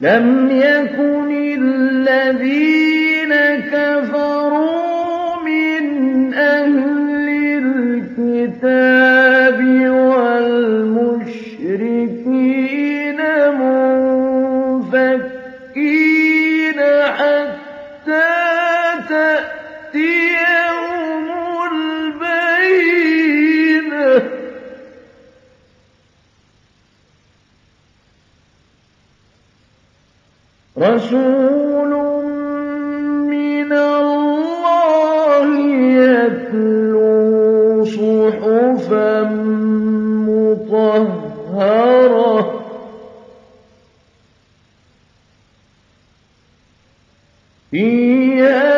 لم يكن الذين كفروا من أهل الكتاب والمشركين منفكين حتى رسول من الله يتلو صحفا مطهرة. فيها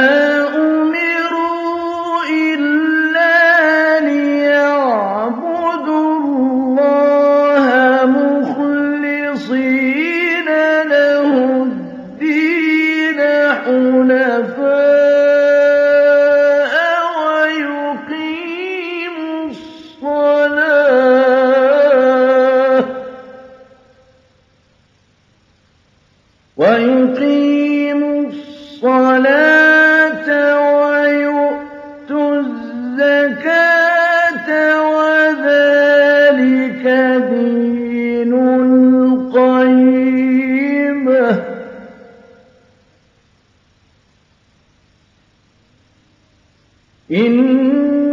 إن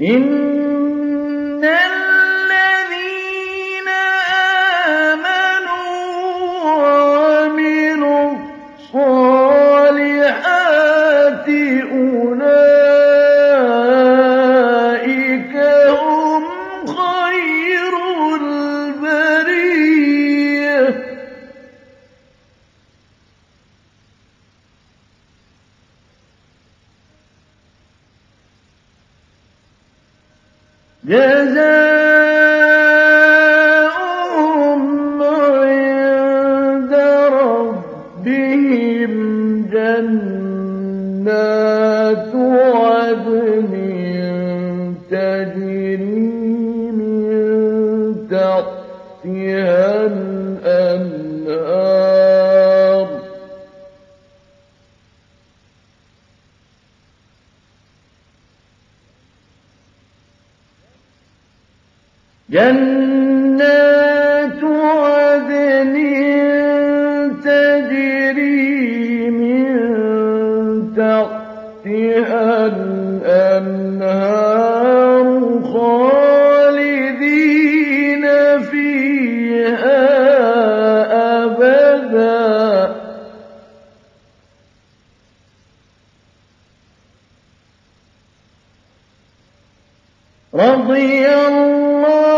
إن جزاؤهم عند ربهم جنات عدن تجري جنات عدن تجري من تحتها الأنهار خالدين فيها أبدا. رضي الله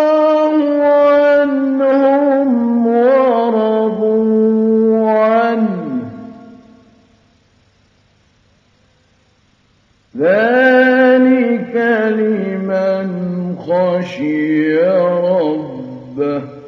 خشي ربه.